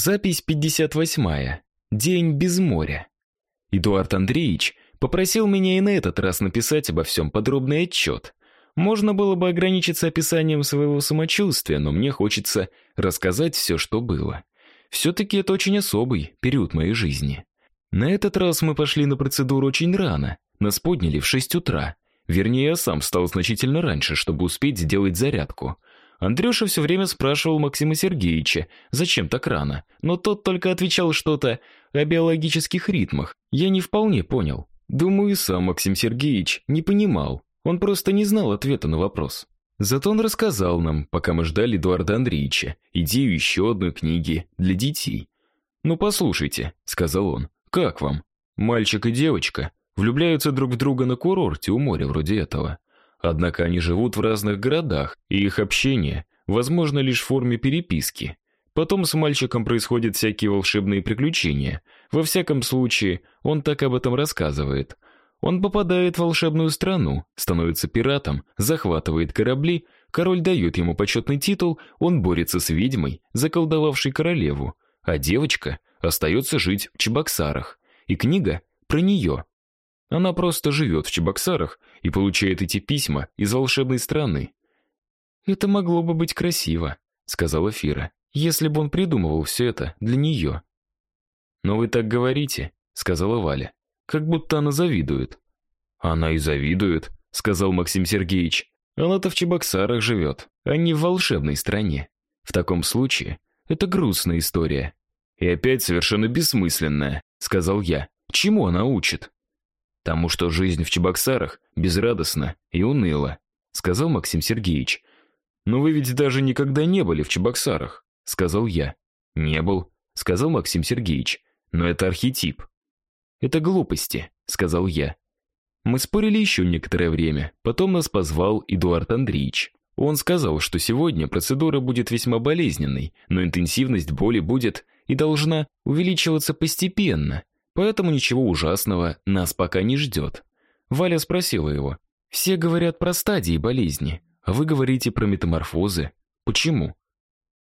Запись 58. День без моря. Эдуард Андреевич попросил меня и на этот раз написать обо всем подробный отчет. Можно было бы ограничиться описанием своего самочувствия, но мне хочется рассказать все, что было. все-таки это очень особый период моей жизни. На этот раз мы пошли на процедуру очень рано. Нас подняли в 6 утра. Вернее, я сам встал значительно раньше, чтобы успеть сделать зарядку. Андрюша все время спрашивал Максима Сергеевича, зачем так рано, но тот только отвечал что-то о биологических ритмах. Я не вполне понял. Думаю, и сам Максим Сергеевич не понимал. Он просто не знал ответа на вопрос. Зато он рассказал нам, пока мы ждали Эдуарда Андреевича, идею еще одной книги для детей. «Ну, послушайте», — сказал он, — «как вам? Мальчик и девочка влюбляются друг в друга на курорте у моря вроде этого. Однако они живут в разных городах, и их общение возможно лишь в форме переписки. Потом с мальчиком происходят всякие волшебные приключения. Во всяком случае, он так об этом рассказывает. Он попадает в волшебную страну, становится пиратом, захватывает корабли, король дает ему почетный титул, он борется с ведьмой, заколдовавшей королеву, а девочка остается жить в Чебоксарах. И книга про нее. Она просто живет в Чебоксарах и получает эти письма из волшебной страны. Это могло бы быть красиво, сказала Фира, если бы он придумывал все это для нее». Но вы так говорите, сказала Валя, как будто она завидует. Она и завидует, сказал Максим Сергеевич. Она-то в Чебоксарах живет, а не в волшебной стране. В таком случае это грустная история. И опять совершенно бессмысленная, сказал я. Чему она учит? Тому, что жизнь в Чебоксарах безрадостна и уныла, сказал Максим Сергеевич. Но вы ведь даже никогда не были в Чебоксарах, сказал я. Не был, сказал Максим Сергеевич. Но это архетип. Это глупости, сказал я. Мы спорили еще некоторое время. Потом нас позвал Эдуард Андреевич. Он сказал, что сегодня процедура будет весьма болезненной, но интенсивность боли будет и должна увеличиваться постепенно, Поэтому ничего ужасного нас пока не ждет. Валя спросила его: "Все говорят про стадии болезни, а вы говорите про метаморфозы. Почему?"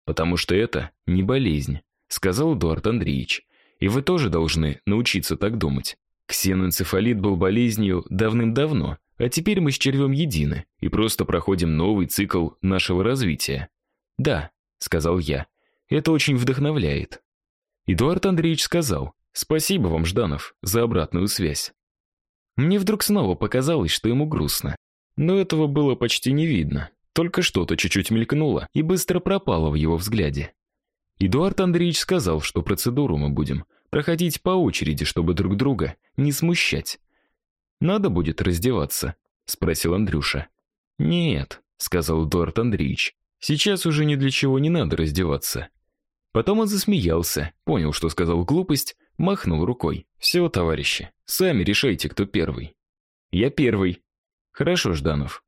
"Потому что это не болезнь", сказал Эдуард Андреевич. "И вы тоже должны научиться так думать. Ксеноэнцефалит был болезнью давным-давно, а теперь мы с червем едины и просто проходим новый цикл нашего развития". "Да", сказал я. "Это очень вдохновляет". Эдуард Андреевич сказал: Спасибо вам, Жданов, за обратную связь. Мне вдруг снова показалось, что ему грустно. Но этого было почти не видно. Только что-то чуть-чуть мелькнуло и быстро пропало в его взгляде. Эдуард Андреевич сказал, что процедуру мы будем проходить по очереди, чтобы друг друга не смущать. Надо будет раздеваться, спросил Андрюша. Нет, сказал Эдуард Андреевич. Сейчас уже ни для чего не надо раздеваться. Потом он засмеялся, понял, что сказал глупость, махнул рукой. «Все, товарищи, сами решайте, кто первый». «Я первый». «Хорошо, Жданов».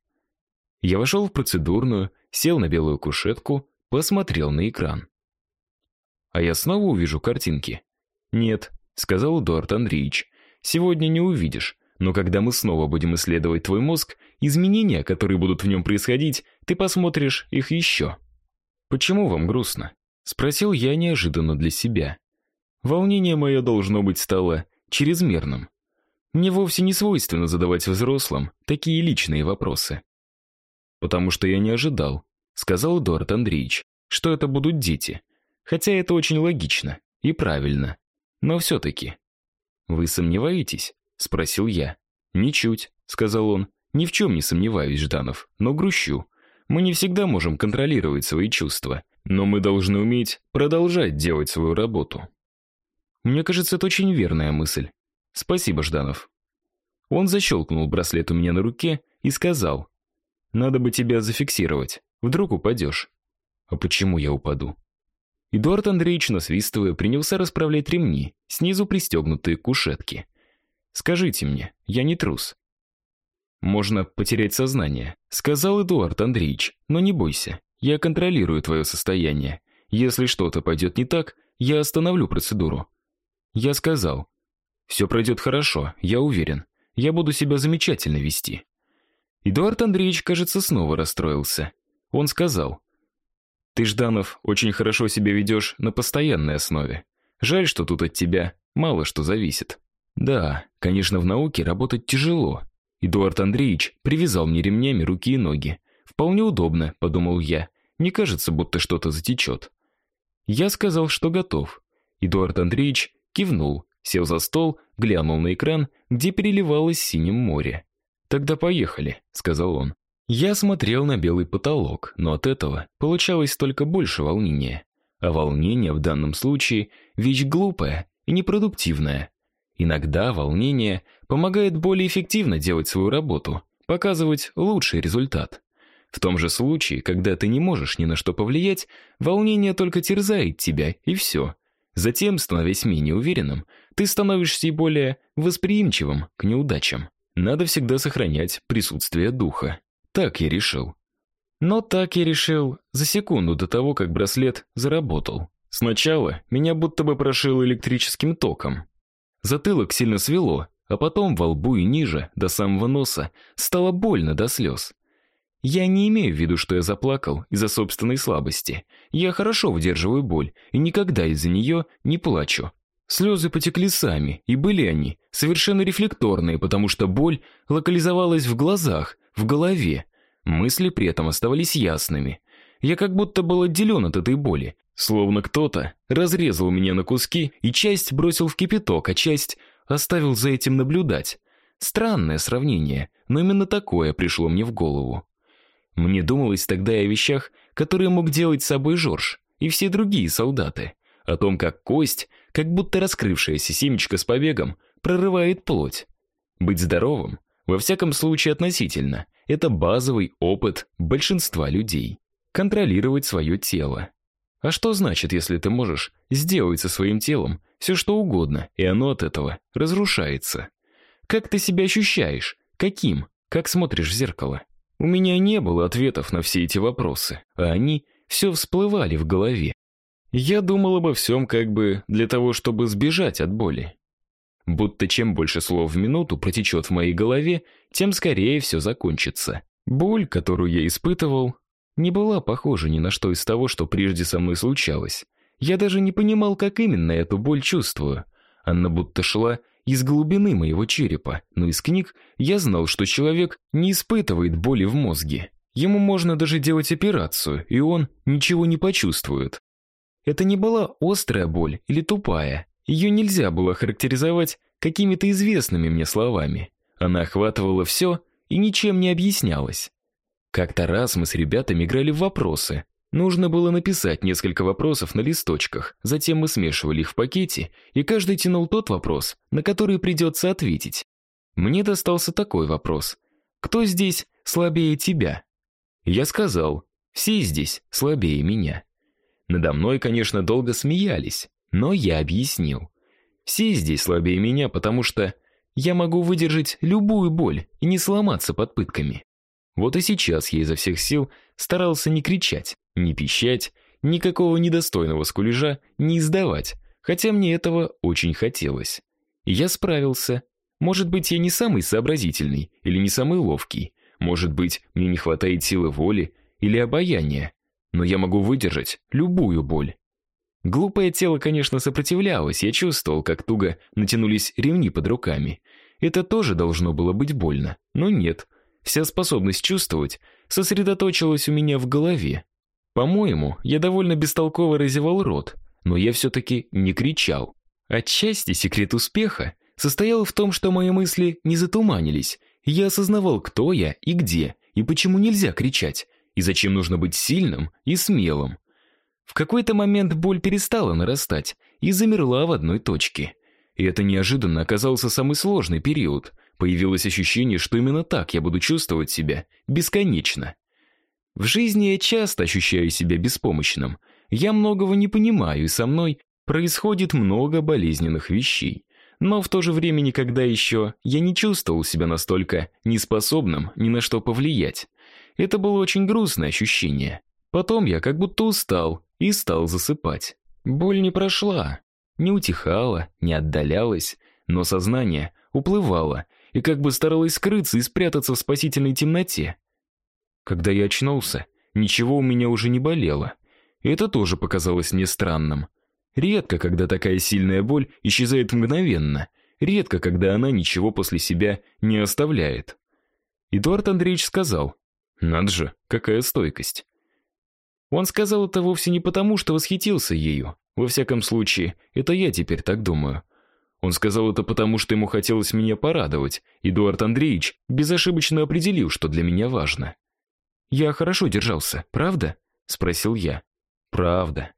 Я вошел в процедурную, сел на белую кушетку, посмотрел на экран. «А я снова увижу картинки?» «Нет», — сказал Эдуард Андреевич. «Сегодня не увидишь, но когда мы снова будем исследовать твой мозг, изменения, которые будут в нем происходить, ты посмотришь их еще». «Почему вам грустно?» Спросил я неожиданно для себя. Волнение мое должно быть стало чрезмерным. Мне вовсе не свойственно задавать взрослым такие личные вопросы. Потому что я не ожидал, сказал Эдуард Андреевич, что это будут дети. Хотя это очень логично и правильно. Но все таки Вы сомневаетесь? спросил я. Ничуть, сказал он. Ни в чем не сомневаюсь, Жданов, но грущу. Мы не всегда можем контролировать свои чувства. Но мы должны уметь продолжать делать свою работу. Мне кажется, это очень верная мысль. Спасибо, Жданов. Он защелкнул браслет у меня на руке и сказал: "Надо бы тебя зафиксировать. Вдруг упадешь». А почему я упаду? Эдуард Андреевич, насвистывая, принялся расправлять ремни, снизу пристегнутые к кушетке. Скажите мне, я не трус. Можно потерять сознание, сказал Эдуард Андреевич. Но не бойся. Я контролирую твое состояние. Если что-то пойдет не так, я остановлю процедуру. Я сказал: «Все пройдет хорошо, я уверен. Я буду себя замечательно вести". Эдуард Андреевич, кажется, снова расстроился. Он сказал: Ты, Жданов, очень хорошо себя ведешь на постоянной основе. Жаль, что тут от тебя мало что зависит. Да, конечно, в науке работать тяжело. Эдуард Андреевич привязал мне ремнями руки и ноги. Вполне удобно, подумал я. Не кажется, будто что-то затечет. Я сказал, что готов. Эдуард Андреевич кивнул, сел за стол, глянул на экран, где переливалось синим море. Тогда поехали, сказал он. Я смотрел на белый потолок, но от этого получалось только больше волнения. А волнение в данном случае вещь глупая и непродуктивная. Иногда волнение помогает более эффективно делать свою работу, показывать лучший результат. В том же случае, когда ты не можешь ни на что повлиять, волнение только терзает тебя, и все. Затем, становясь менее уверенным, ты становишься и более восприимчивым к неудачам. Надо всегда сохранять присутствие духа. Так я решил. Но так я решил за секунду до того, как браслет заработал. Сначала меня будто бы прошило электрическим током. Затылок сильно свело, а потом во лбу и ниже, до самого носа, стало больно до слез. Я не имею в виду, что я заплакал из-за собственной слабости. Я хорошо выдерживаю боль и никогда из-за нее не плачу. Слезы потекли сами, и были они совершенно рефлекторные, потому что боль локализовалась в глазах, в голове. Мысли при этом оставались ясными. Я как будто был отделен от этой боли, словно кто-то разрезал меня на куски и часть бросил в кипяток, а часть оставил за этим наблюдать. Странное сравнение, но именно такое пришло мне в голову. Мне думалось тогда о вещах, которые мог делать с собой Жорж и все другие солдаты, о том, как кость, как будто раскрывшаяся семечко с побегом, прорывает плоть. Быть здоровым во всяком случае относительно. Это базовый опыт большинства людей. Контролировать свое тело. А что значит, если ты можешь сделать со своим телом все что угодно, и оно от этого разрушается? Как ты себя ощущаешь? Каким? Как смотришь в зеркало? У меня не было ответов на все эти вопросы, а они все всплывали в голове. Я думал обо всем как бы для того, чтобы сбежать от боли будто чем больше слов в минуту протечет в моей голове, тем скорее все закончится. Боль, которую я испытывал, не была похожа ни на что из того, что прежде со мной случалось. Я даже не понимал, как именно эту боль чувствую. Она будто шла из глубины моего черепа, но из книг я знал, что человек не испытывает боли в мозге. Ему можно даже делать операцию, и он ничего не почувствует. Это не была острая боль или тупая. Ее нельзя было характеризовать какими-то известными мне словами. Она охватывала все и ничем не объяснялась. Как-то раз мы с ребятами играли в вопросы. Нужно было написать несколько вопросов на листочках, затем мы смешивали их в пакете, и каждый тянул тот вопрос, на который придется ответить. Мне достался такой вопрос: кто здесь слабее тебя? Я сказал: все здесь слабее меня. Надо мной, конечно, долго смеялись. Но я объяснил. Все здесь слабее меня, потому что я могу выдержать любую боль и не сломаться под пытками. Вот и сейчас я изо всех сил старался не кричать, не пищать, никакого недостойного скулежа не издавать, хотя мне этого очень хотелось. Я справился. Может быть, я не самый сообразительный или не самый ловкий. Может быть, мне не хватает силы воли или обаяния, но я могу выдержать любую боль. Глупое тело, конечно, сопротивлялось, я чувствовал, как туго натянулись ремни под руками. Это тоже должно было быть больно, но нет. Вся способность чувствовать сосредоточилась у меня в голове. По-моему, я довольно бестолково разевал рот, но я все таки не кричал. Отчасти секрет успеха состоял в том, что мои мысли не затуманились. Я осознавал, кто я и где, и почему нельзя кричать, и зачем нужно быть сильным и смелым. В какой-то момент боль перестала нарастать и замерла в одной точке. И это неожиданно оказался самый сложный период. Появилось ощущение, что именно так я буду чувствовать себя бесконечно. В жизни я часто ощущаю себя беспомощным. Я многого не понимаю, и со мной происходит много болезненных вещей. Но в то же время никогда еще я не чувствовал себя настолько неспособным ни на что повлиять. Это было очень грустное ощущение. Потом я как будто устал и стал засыпать. Боль не прошла, не утихала, не отдалялась, но сознание уплывало и как бы старалось скрыться и спрятаться в спасительной темноте. Когда я очнулся, ничего у меня уже не болело. Это тоже показалось мне странным. Редко, когда такая сильная боль исчезает мгновенно, редко, когда она ничего после себя не оставляет. Эдуард Андреевич сказал: "Надо же, какая стойкость". Он сказал это вовсе не потому, что восхитился ею. Во всяком случае, это я теперь так думаю. Он сказал это потому, что ему хотелось меня порадовать. Эдуард Андреевич безошибочно определил, что для меня важно. Я хорошо держался, правда? спросил я. Правда.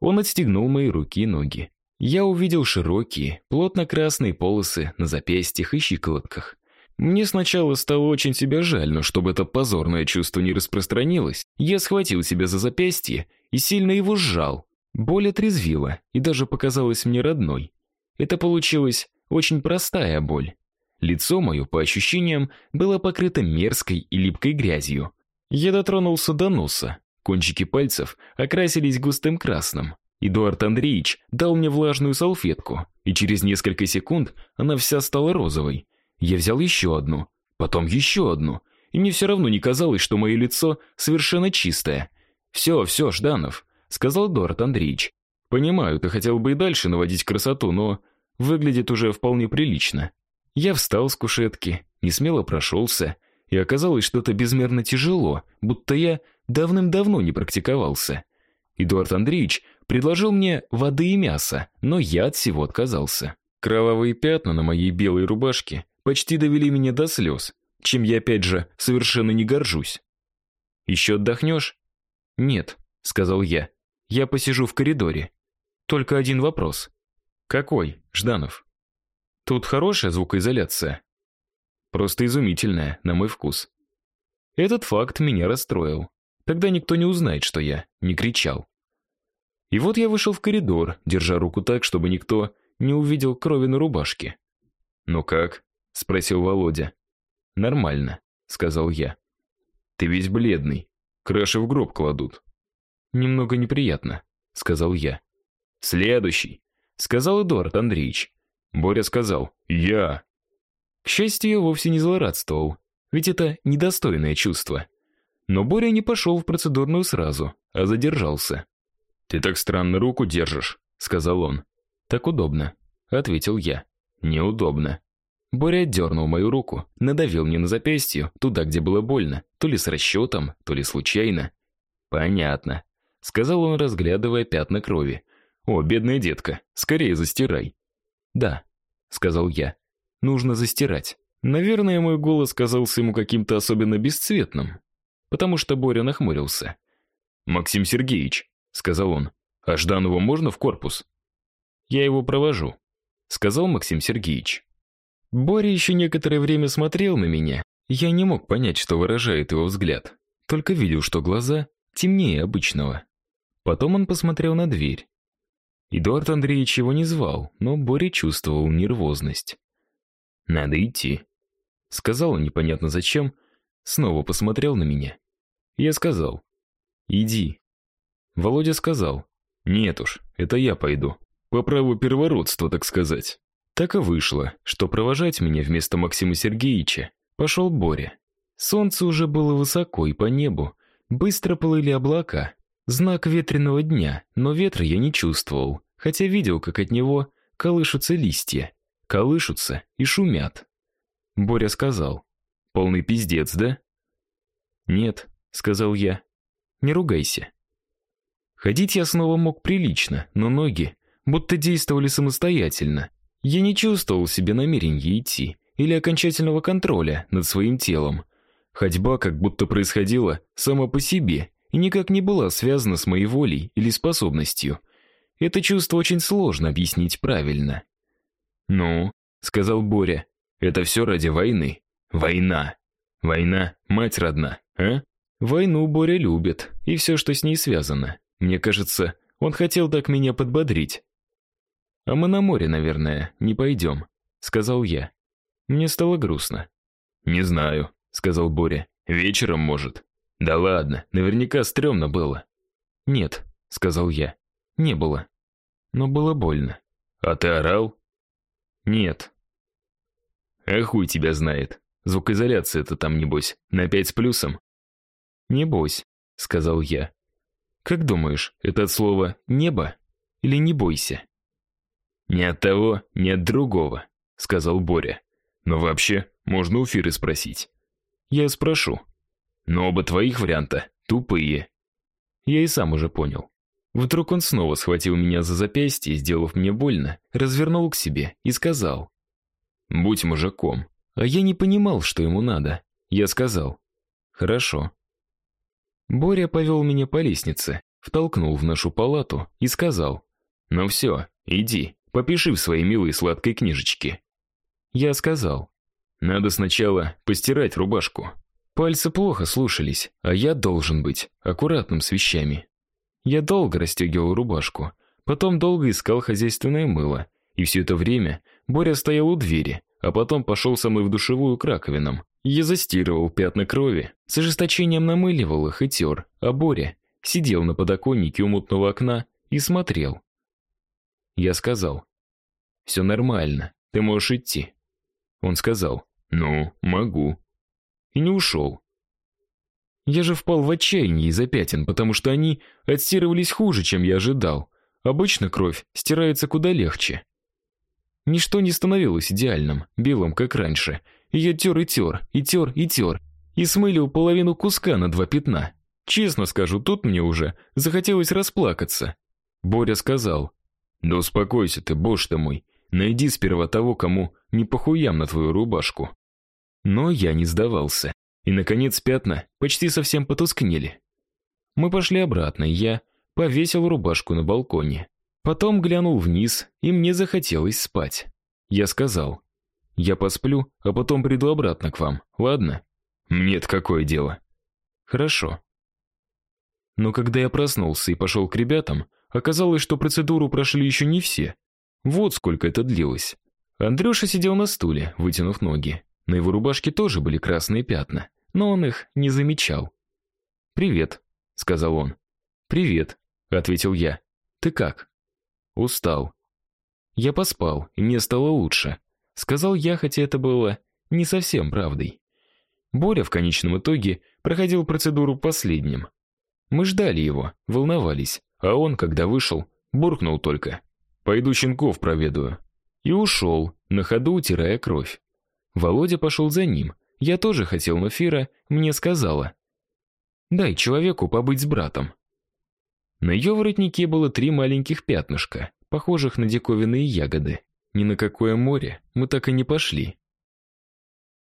Он отстегнул мои руки и ноги. Я увидел широкие, плотно-красные полосы на запястьях и щиколотках. Мне сначала стало очень себя жаль, но чтобы это позорное чувство не распространилось, я схватил себя за запястье и сильно его сжал. Боль отрезвила и даже показалась мне родной. Это получилась очень простая боль. Лицо мое, по ощущениям, было покрыто мерзкой и липкой грязью. Я дотронулся до носа. Кончики пальцев окрасились густым красным. Эдуард Андреевич дал мне влажную салфетку, и через несколько секунд она вся стала розовой. Я взял еще одну, потом еще одну, и мне все равно не казалось, что мое лицо совершенно чистое. «Все, все, Жданов, сказал Эдуард Андреевич. Понимаю, ты хотел бы и дальше наводить красоту, но выглядит уже вполне прилично. Я встал с кушетки, не смело прошелся, и оказалось, что это безмерно тяжело, будто я давным-давно не практиковался. Эдуард Андреевич предложил мне воды и мяса, но я от всего отказался. Кровавые пятна на моей белой рубашке почти довели меня до слез, чем я опять же совершенно не горжусь. «Еще отдохнешь?» «Нет», — сказал я. «Я посижу в коридоре. Только один вопрос». «Какой, Жданов?» «Тут хорошая звукоизоляция?» «Просто изумительная, на мой вкус». Этот факт меня расстроил. Тогда никто не узнает, что я не кричал. И вот я вышел в коридор, держа руку так, чтобы никто не увидел крови на рубашке. "Ну как?" спросил Володя. "Нормально", сказал я. "Ты весь бледный. Краши в гроб кладут". "Немного неприятно", сказал я. "Следующий", сказал Эдуард Андреевич. Боря сказал: "Я". К счастью, я вовсе не злорадствовал, ведь это недостойное чувство. Но Боря не пошел в процедурную сразу, а задержался. Ты так странно руку держишь, сказал он. Так удобно, ответил я. Неудобно. Боря дернул мою руку, надавил мне на запястье, туда, где было больно, то ли с расчетом, то ли случайно. Понятно, сказал он, разглядывая пятна крови. О, бедная детка, скорее застирай. Да, сказал я. Нужно застирать. Наверное, мой голос казался ему каким-то особенно бесцветным потому что Боря нахмурился. Максим Сергеевич, сказал он. А Жданову можно в корпус? Я его провожу, сказал Максим Сергеевич. Боря еще некоторое время смотрел на меня. Я не мог понять, что выражает его взгляд, только видел, что глаза темнее обычного. Потом он посмотрел на дверь. Эдуард Андреевич его не звал, но Боря чувствовал нервозность. Надо идти, сказал он непонятно зачем, снова посмотрел на меня. Я сказал: "Иди". Володя сказал: "Нет уж, это я пойду. По праву первородства, так сказать". Так и вышло, что провожать меня вместо Максима Сергеевича пошел Боря. Солнце уже было высоко и по небу быстро плыли облака. Знак ветреного дня, но ветра я не чувствовал, хотя видел, как от него колышутся листья, колышутся и шумят. Боря сказал: "Полный пиздец, да?" "Нет", сказал я. Не ругайся. Ходить я снова мог прилично, но ноги будто действовали самостоятельно. Я не чувствовал себе намерения идти или окончательного контроля над своим телом. Ходьба как будто происходила сама по себе и никак не была связана с моей волей или способностью. Это чувство очень сложно объяснить правильно. "Ну", сказал Боря. "Это все ради войны. Война. Война, мать родна, а?" Войну Боря любит, и все, что с ней связано. Мне кажется, он хотел так меня подбодрить. А мы на море, наверное, не пойдем», — сказал я. Мне стало грустно. Не знаю, сказал Боря. Вечером, может. Да ладно, наверняка стрёмно было. Нет, сказал я. Не было. Но было больно. А ты орал? Нет. А хуй тебя знает. Звукоизоляция-то там небось на пять с плюсом. «Небось», — сказал я. Как думаешь, это от слова «небо» или «не бойся»?» «Ни от того, ни от другого», — сказал Боря. «Но вообще, можно у Фиры спросить». «Я спрошу. Но оба твоих варианта тупые». Я и сам уже понял. Вдруг он снова схватил меня за запястье, сделав мне больно, развернул к себе и сказал. «Будь мужиком». А я не понимал, что ему надо. Я сказал. «Хорошо». Боря повел меня по лестнице, втолкнул в нашу палату и сказал. «Ну все, иди, попиши в своей милой сладкой книжечке». Я сказал. «Надо сначала постирать рубашку». Пальцы плохо слушались, а я должен быть аккуратным с вещами. Я долго расстегивал рубашку, потом долго искал хозяйственное мыло, и все это время Боря стоял у двери, а потом пошел со мной в душевую к раковинам. Я застирывал пятна крови, с ожесточением намыливал их и тер, а Боря сидел на подоконнике у мутного окна и смотрел. Я сказал, «Все нормально, ты можешь идти». Он сказал, «Ну, могу» и не ушел. Я же впал в отчаяние из-за пятен, потому что они отстирывались хуже, чем я ожидал. Обычно кровь стирается куда легче. Ничто не становилось идеальным, белым, как раньше. И я тер и тер, и тер, и тер, и смылил половину куска на два пятна. Честно скажу, тут мне уже захотелось расплакаться. Боря сказал, «Да успокойся ты, боже ты мой, найди сперва того, кому не похуям на твою рубашку». Но я не сдавался. И, наконец, пятна почти совсем потускнели. Мы пошли обратно, и я повесил рубашку на балконе. Потом глянул вниз, и мне захотелось спать. Я сказал, «Я посплю, а потом приду обратно к вам, ладно?» «Нет, какое дело?» «Хорошо». Но когда я проснулся и пошел к ребятам, оказалось, что процедуру прошли еще не все. Вот сколько это длилось. Андрюша сидел на стуле, вытянув ноги. На его рубашке тоже были красные пятна, но он их не замечал. «Привет», — сказал он. «Привет», — ответил я. «Ты как?» «Устал». «Я поспал, и мне стало лучше», — сказал я, хотя это было не совсем правдой. Боря в конечном итоге проходил процедуру последним. Мы ждали его, волновались, а он, когда вышел, буркнул только. «Пойду щенков проведаю». И ушел, на ходу утирая кровь. Володя пошел за ним. Я тоже хотел, но Фира мне сказала. «Дай человеку побыть с братом». На ее воротнике было три маленьких пятнышка, похожих на диковинные ягоды. Ни на какое море мы так и не пошли.